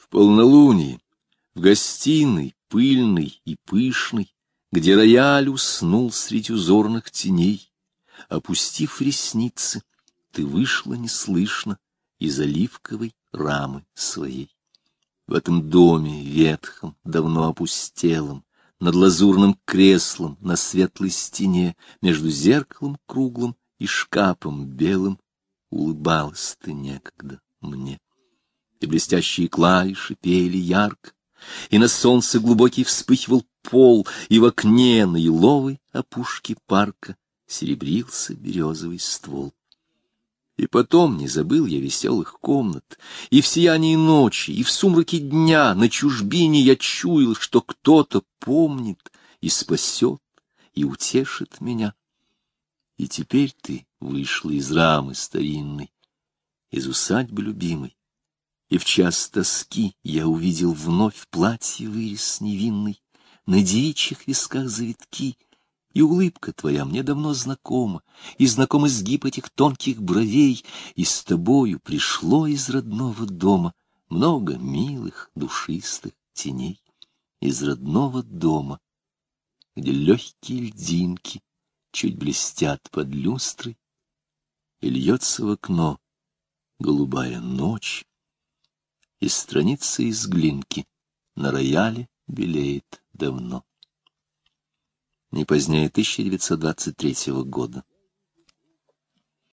В полнолунии, в гостиной, пыльной и пышной, где рояль уснул среди узорных теней, опустив ресницы, ты вышла неслышно из оливковой рамы своей. В этом доме ветхом, давно опустелом, над лазурным креслом на светлой стене, между зеркалом круглым и шкафом белым, улыбалась ты некогда мне. И блестящие клавиши пели ярко, и на солнце глубокий вспыхивал пол, и в окне на еловой опушке парка серебрился березовый ствол. И потом не забыл я веселых комнат, и в сиянии ночи, и в сумраке дня на чужбине я чуял, что кто-то помнит и спасет, и утешит меня. И теперь ты вышла из рамы старинной, из усадьбы любимой, и в час тоски я увидел вновь платье вырез невинный, на девичьих висках завитки — и улыбка твоя мне давно знакома, и знаком изгиб этих тонких бровей, и с тобою пришло из родного дома много милых, душистых теней. Из родного дома, где легкие льдинки чуть блестят под люстрой, и льется в окно голубая ночь, и страница из глинки на рояле белеет давно не позднее 1923 года.